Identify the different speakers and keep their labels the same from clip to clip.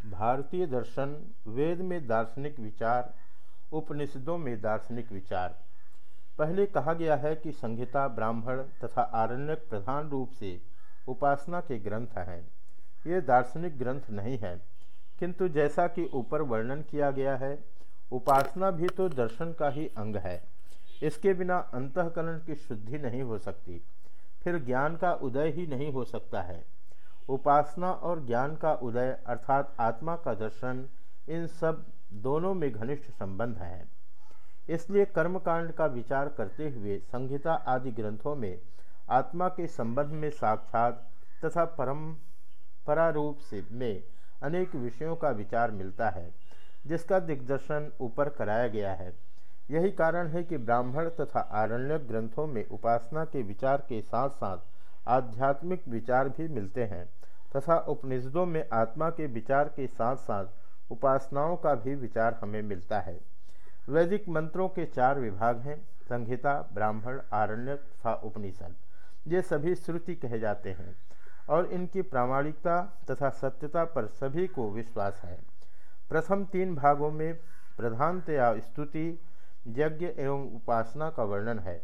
Speaker 1: भारतीय दर्शन, वेद में दार्शनिक विचार, उपनिषदों में दार्शनिक विचार। पहले कहा गया है कि संहिता ब्राह्मण तथा आरण्यक प्रधान रूप से उपासना के ग्रंथ हैं। ये दार्शनिक ग्रंथ नहीं है, किंतु जैसा कि ऊपर वर्णन किया गया है, उपासना भी तो दर्शन का ही अंग है। इसके बिना अंतकरण की शुद्धि नहीं हो सकती, फिर ज्ञान का उदय ही नहीं हो सकता है। उपासना और ज्ञान का उदय अर्थात आत्मा का दर्शन, इन सब दोनों में घनिष्ठ संबंध है। इसलिए कर्मकांड का विचार करते हुए संहिता आदि ग्रंथों में आत्मा के संबंध में साक्षात तथा परम्परा रूप से में अनेक विषयों का विचार मिलता है, जिसका दिग्दर्शन ऊपर कराया गया है। यही कारण है कि ब्राह्मण तथा आरण्यक ग्रंथों में उपासना के विचार के साथ साथ आध्यात्मिक विचार भी मिलते हैं। तथा उपनिषदों में आत्मा के विचार के साथ साथ उपासनाओं का भी विचार हमें मिलता है। वैदिक मंत्रों के चार विभाग हैं, संहिता, ब्राह्मण, आरण्य तथा उपनिषद। ये सभी श्रुति कहे जाते हैं और इनकी प्रामाणिकता तथा सत्यता पर सभी को विश्वास है। प्रथम तीन भागों में प्रधानतया स्तुति, यज्ञ एवं उपासना का वर्णन है।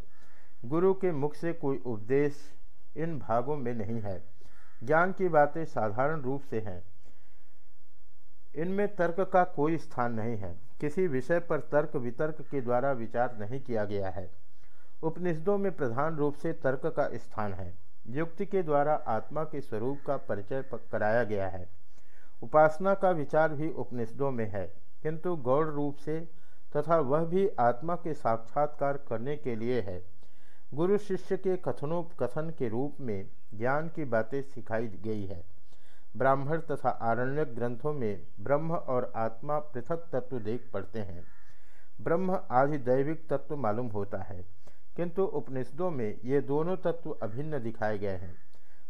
Speaker 1: गुरु के मुख से कोई उपदेश इन भागों में नहीं है। ज्ञान की बातें साधारण रूप से हैं। इनमें तर्क का कोई स्थान नहीं है। किसी विषय पर तर्क वितर्क के द्वारा विचार नहीं किया गया है। उपनिषदों में प्रधान रूप से तर्क का स्थान है। युक्ति के द्वारा आत्मा के स्वरूप का परिचय कराया गया है। उपासना का विचार भी उपनिषदों में है। किंतु गौड़ रूप से तथा वह भी आत्मा के साक्षात्कार करने के लिए है। गुरु शिष्य के कथनोपकथन के रूप में ज्ञान की बातें सिखाई गई है। ब्राह्मण तथा आरण्यक ग्रंथों में ब्रह्म और आत्मा पृथक तत्व देख पड़ते हैं। ब्रह्म आदि दैविक तत्व मालूम होता है, किंतु उपनिषदों में ये दोनों तत्व अभिन्न दिखाए गए हैं।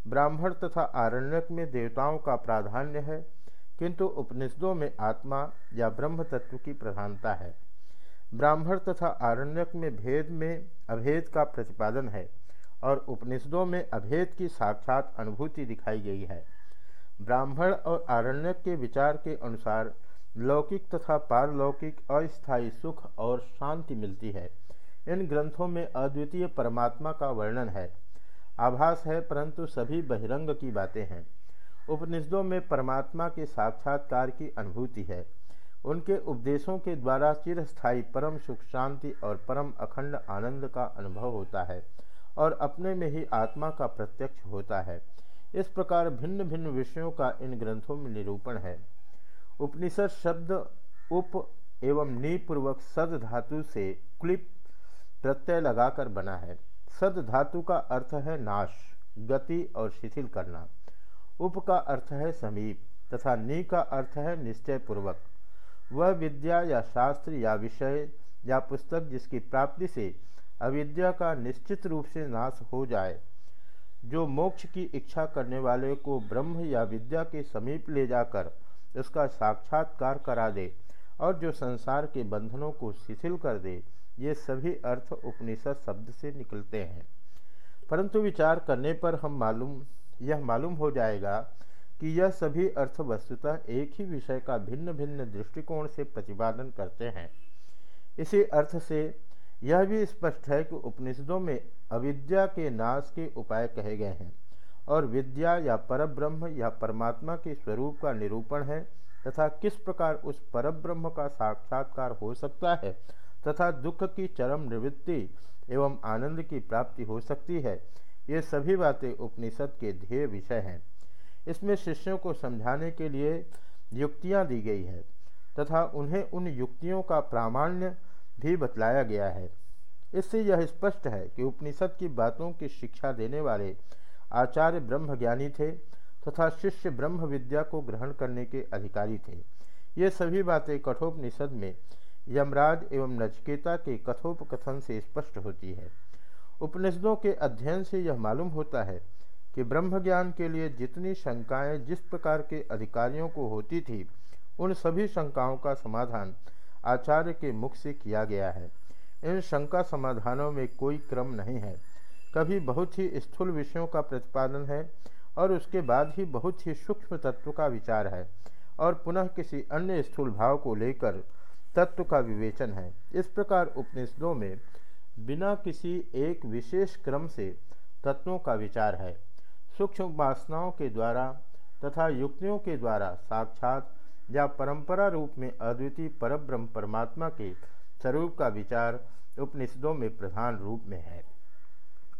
Speaker 1: ब्राह्मण तथा आरण्यक में देवताओं का प्राधान्य है, किंतु उपनिषदों में आत्मा या ब्रह्म तत्व की प्रधानता है। ब्राह्मण तथा आरण्यक में भेद में अभेद का प्रतिपादन है और उपनिषदों में अभेद की साक्षात अनुभूति दिखाई गई है। ब्राह्मण और आरण्यक के विचार के अनुसार लौकिक तथा पारलौकिक अस्थायी सुख और शांति मिलती है। इन ग्रंथों में अद्वितीय परमात्मा का वर्णन है। आभास है परंतु सभी बहिरंग की बातें हैं। उपनिषदों में परमात्मा के साक्षात्कार की अनुभूति है। उनके उपदेशों के द्वारा चिरस्थायी परम सुख शांति और परम अखंड आनंद का अनुभव होता है और अपने में ही आत्मा का प्रत्यक्ष होता है। इस प्रकार भिन्न भिन्न विषयों का इन ग्रंथों में निरूपण है। उपनिषद शब्द, उप एवं निपूर्वक सद धातु से क्लिप प्रत्यय लगाकर बना है। सद धातु का अर्थ है नाश, गति और शिथिल करना। उप का अर्थ है समीप तथा नी का अर्थ है निश्चय पूर्वक वह विद्या या शास्त्र या विषय या पुस्तक जिसकी प्राप्ति से अविद्या का निश्चित रूप से नाश हो जाए, जो मोक्ष की इच्छा करने वाले को ब्रह्म या विद्या के समीप ले जाकर उसका साक्षात्कार करा दे और जो संसार के बंधनों को शिथिल कर दे, ये सभी अर्थ उपनिषद शब्द से निकलते हैं। परंतु विचार करने पर हम मालूम, यह मालूम हो जाएगा कि यह सभी अर्थ वस्तुतः एक ही विषय का भिन्न भिन्न दृष्टिकोण से प्रतिपादन करते हैं। इसी अर्थ से यह भी स्पष्ट है कि उपनिषदों में अविद्या के नाश के उपाय कहे गए हैं और विद्या या परब्रह्म या परमात्मा के स्वरूप का निरूपण है तथा किस प्रकार उस परब्रह्म का साक्षात्कार हो सकता है तथा दुख की चरम निवृत्ति एवं आनंद की प्राप्ति हो सकती है, ये सभी बातें उपनिषद के ध्येय विषय हैं। इसमें शिष्यों को समझाने के लिए युक्तियाँ दी गई है तथा उन्हें उन युक्तियों का प्रामाण्य भी बतलाया गया है। इससे यह स्पष्ट है कि उपनिषद की बातों की शिक्षा देने वाले आचार्य ब्रह्मज्ञानी थे तथा शिष्य ब्रह्म विद्या को ग्रहण करने के अधिकारी थे। ये सभी बातें कठोपनिषद में यमराज एवं नचकेता के कथोपकथन से स्पष्ट होती है। उपनिषदों के अध्ययन से यह मालूम होता है कि ब्रह्म ज्ञान के लिए जितनी शंकाएँ जिस प्रकार के अधिकारियों को होती थी, उन सभी शंकाओं का समाधान आचार्य के मुख से किया गया है। इन शंका समाधानों में कोई क्रम नहीं है। कभी बहुत ही स्थूल विषयों का प्रतिपादन है और उसके बाद ही बहुत ही सूक्ष्म तत्व का विचार है और पुनः किसी अन्य स्थूल भाव को लेकर तत्व का विवेचन है। इस प्रकार उपनिषदों में बिना किसी एक विशेष क्रम से तत्वों का विचार है। सूक्ष्म वासनाओं के द्वारा तथा युक्तियों के द्वारा साक्षात या परंपरा रूप में अद्वितीय परब्रह्म परमात्मा के स्वरूप का विचार उपनिषदों में प्रधान रूप में है।